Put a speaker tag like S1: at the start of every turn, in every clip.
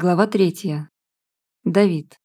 S1: Глава третья. Давид.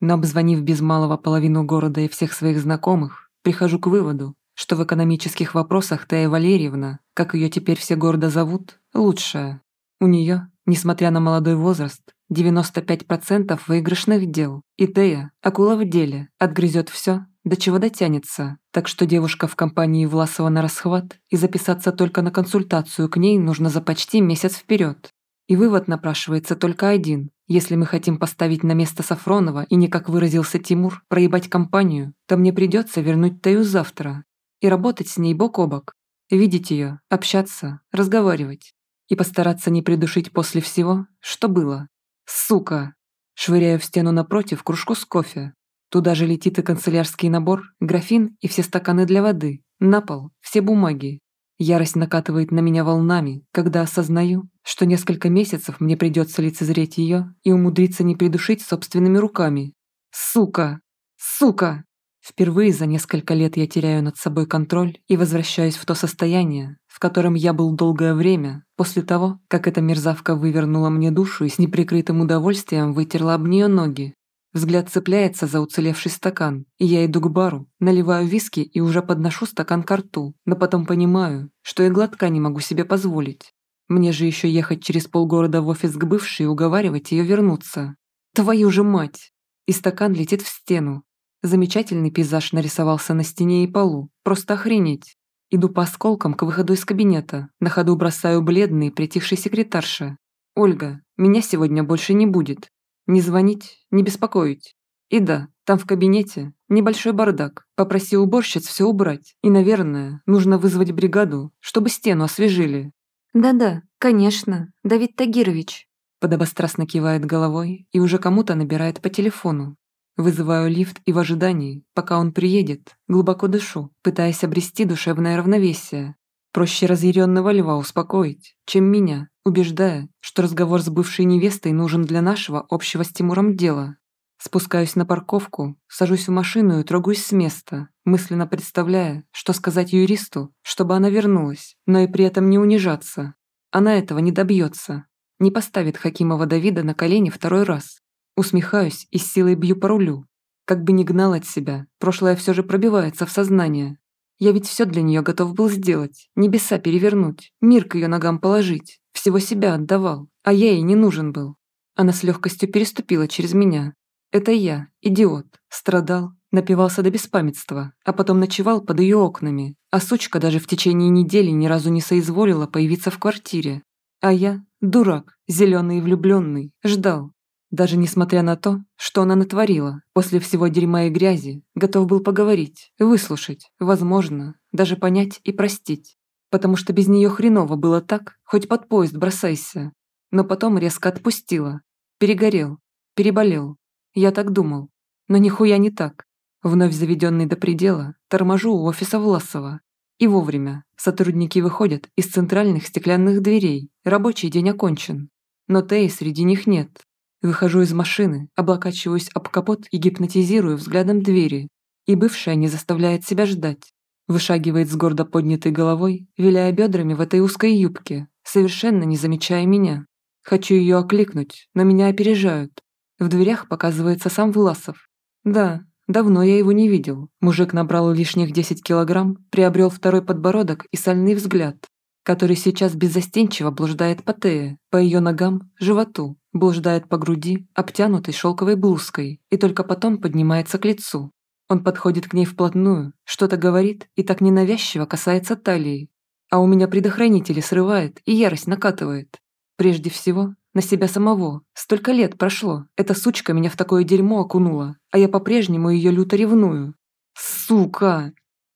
S1: Но обзвонив без малого половину города и всех своих знакомых, прихожу к выводу, что в экономических вопросах Тая Валерьевна, как ее теперь все гордо зовут, лучшая. У нее, несмотря на молодой возраст, 95% выигрышных дел, и Тея, акула в деле, отгрызет все, до чего дотянется, так что девушка в компании Власова на расхват, и записаться только на консультацию к ней нужно за почти месяц вперед. И вывод напрашивается только один. Если мы хотим поставить на место Сафронова и не, как выразился Тимур, проебать компанию, то мне придется вернуть Таю завтра и работать с ней бок о бок, видеть ее, общаться, разговаривать и постараться не придушить после всего, что было. Сука! Швыряю в стену напротив кружку с кофе. Туда же летит и канцелярский набор, графин и все стаканы для воды. На пол, все бумаги, Ярость накатывает на меня волнами, когда осознаю, что несколько месяцев мне придется лицезреть ее и умудриться не придушить собственными руками. Сука! Сука! Впервые за несколько лет я теряю над собой контроль и возвращаюсь в то состояние, в котором я был долгое время, после того, как эта мерзавка вывернула мне душу и с неприкрытым удовольствием вытерла об нее ноги. Взгляд цепляется за уцелевший стакан, и я иду к бару, наливаю виски и уже подношу стакан к рту, но потом понимаю, что и глотка не могу себе позволить. Мне же еще ехать через полгорода в офис к бывшей и уговаривать ее вернуться. Твою же мать! И стакан летит в стену. Замечательный пейзаж нарисовался на стене и полу. Просто охренеть. Иду по осколкам к выходу из кабинета. На ходу бросаю бледный, притихший секретарша. «Ольга, меня сегодня больше не будет. Не звонить, не беспокоить. И да, там в кабинете небольшой бардак. Попроси уборщиц все убрать. И, наверное, нужно вызвать бригаду, чтобы стену освежили.
S2: Да-да, конечно, Давид Тагирович.
S1: Подобострастно кивает головой и уже кому-то набирает по телефону. Вызываю лифт и в ожидании, пока он приедет, глубоко дышу, пытаясь обрести душевное равновесие. Проще разъяренного льва успокоить, чем меня, убеждая, что разговор с бывшей невестой нужен для нашего общего с Тимуром дела. Спускаюсь на парковку, сажусь в машину и трогаюсь с места, мысленно представляя, что сказать юристу, чтобы она вернулась, но и при этом не унижаться. Она этого не добьется, не поставит Хакимова Давида на колени второй раз. Усмехаюсь и с силой бью по рулю. Как бы ни гнал от себя, прошлое все же пробивается в сознание, я ведь все для нее готов был сделать, небеса перевернуть, мир к ее ногам положить, всего себя отдавал, а я ей не нужен был. Она с легкостью переступила через меня. Это я, идиот, страдал, напивался до беспамятства, а потом ночевал под ее окнами, а сучка даже в течение недели ни разу не соизволила появиться в квартире. А я, дурак, зеленый и влюбленный, ждал, даже несмотря на то, что она натворила, после всего дерьма и грязи, готов был поговорить, выслушать, возможно, даже понять и простить. Потому что без нее хреново было так, хоть под поезд бросайся. Но потом резко отпустила. Перегорел, переболел. Я так думал. Но нихуя не так. Вновь заведенный до предела, торможу у офиса Власова. И вовремя. Сотрудники выходят из центральных стеклянных дверей. Рабочий день окончен. Но Теи среди них нет. Выхожу из машины, облокачиваюсь об капот и гипнотизирую взглядом двери. И бывшая не заставляет себя ждать. Вышагивает с гордо поднятой головой, виляя бедрами в этой узкой юбке, совершенно не замечая меня. Хочу ее окликнуть, но меня опережают. В дверях показывается сам Власов. Да, давно я его не видел. Мужик набрал лишних 10 килограмм, приобрел второй подбородок и сальный взгляд, который сейчас беззастенчиво блуждает по Тее, по ее ногам, животу, блуждает по груди, обтянутой шелковой блузкой, и только потом поднимается к лицу. Он подходит к ней вплотную, что-то говорит и так ненавязчиво касается талии. А у меня предохранители срывает и ярость накатывает. Прежде всего, на себя самого. Столько лет прошло, эта сучка меня в такое дерьмо окунула, а я по-прежнему ее люто ревную. Сука!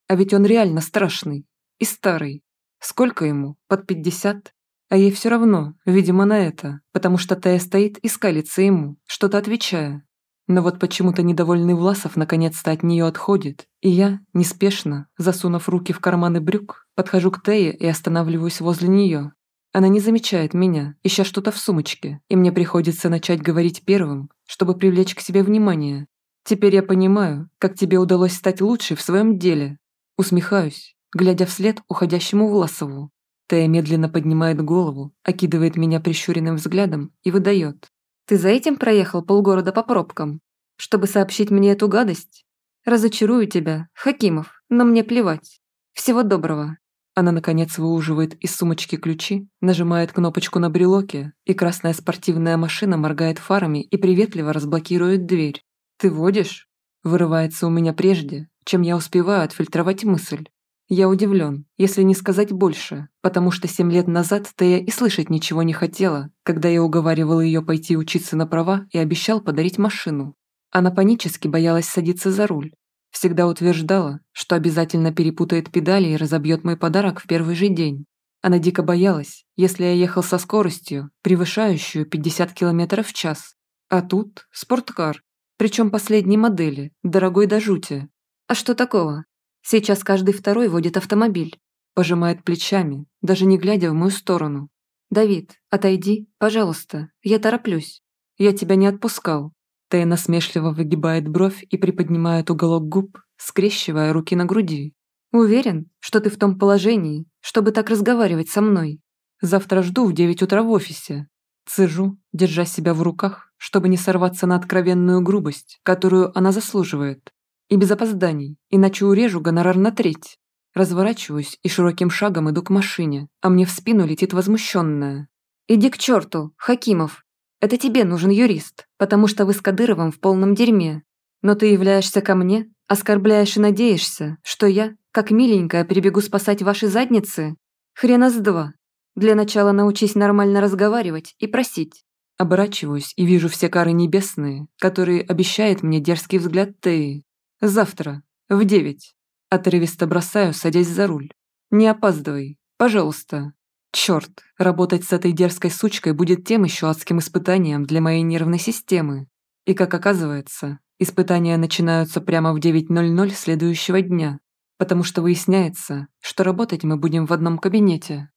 S1: А ведь он реально страшный. И старый. Сколько ему? Под пятьдесят? А ей все равно, видимо, на это, потому что Тая стоит и скалится ему, что-то отвечая. Но вот почему-то недовольный Власов наконец-то от нее отходит, и я, неспешно, засунув руки в карманы брюк, подхожу к Тае и останавливаюсь возле нее. Она не замечает меня, ища что-то в сумочке, и мне приходится начать говорить первым, чтобы привлечь к себе внимание. Теперь я понимаю, как тебе удалось стать лучшей в своем деле. Усмехаюсь, глядя вслед уходящему Власову. Тея медленно поднимает голову, окидывает меня прищуренным взглядом и выдает.
S2: Ты за этим проехал полгорода по пробкам? Чтобы сообщить мне эту гадость? Разочарую тебя, Хакимов, но мне плевать. Всего доброго.
S1: Она, наконец, выуживает из сумочки ключи, нажимает кнопочку на брелоке, и красная спортивная машина моргает фарами и приветливо разблокирует дверь. «Ты водишь?» Вырывается у меня прежде, чем я успеваю отфильтровать мысль. Я удивлен, если не сказать больше, потому что семь лет назад Тея и слышать ничего не хотела, когда я уговаривал ее пойти учиться на права и обещал подарить машину. Она панически боялась садиться за руль. Всегда утверждала, что обязательно перепутает педали и разобьет мой подарок в первый же день. Она дико боялась, если я ехал со скоростью, превышающую 50 км в час. А тут спорткар, причем последней модели, дорогой до жути.
S2: А что такого? Сейчас каждый второй водит автомобиль.
S1: Пожимает плечами, даже не глядя в мою сторону.
S2: «Давид, отойди, пожалуйста, я тороплюсь».
S1: «Я тебя не отпускал». Тея насмешливо выгибает бровь и приподнимает уголок губ, скрещивая руки на груди.
S2: «Уверен, что ты в том положении, чтобы так разговаривать со мной?»
S1: «Завтра жду в девять утра в офисе». Цежу, держа себя в руках, чтобы не сорваться на откровенную грубость, которую она заслуживает. И без опозданий, иначе урежу гонорар на треть. Разворачиваюсь и широким шагом иду к машине, а мне в спину летит возмущенная.
S2: «Иди к черту, Хакимов! Это тебе нужен юрист, потому что вы с Кадыровым в полном дерьме. Но ты являешься ко мне, оскорбляешь и надеешься, что я, как миленькая, прибегу спасать ваши задницы? Хрена с два. Для начала научись нормально разговаривать и просить».
S1: Оборачиваюсь и вижу все кары небесные, которые обещает мне дерзкий взгляд Теи. Завтра, в девять. Отрывисто бросаю, садясь за руль. Не опаздывай, пожалуйста. Черт, работать с этой дерзкой сучкой будет тем еще адским испытанием для моей нервной системы. И как оказывается, испытания начинаются прямо в 9.00 следующего дня, потому что выясняется, что работать мы будем в одном кабинете.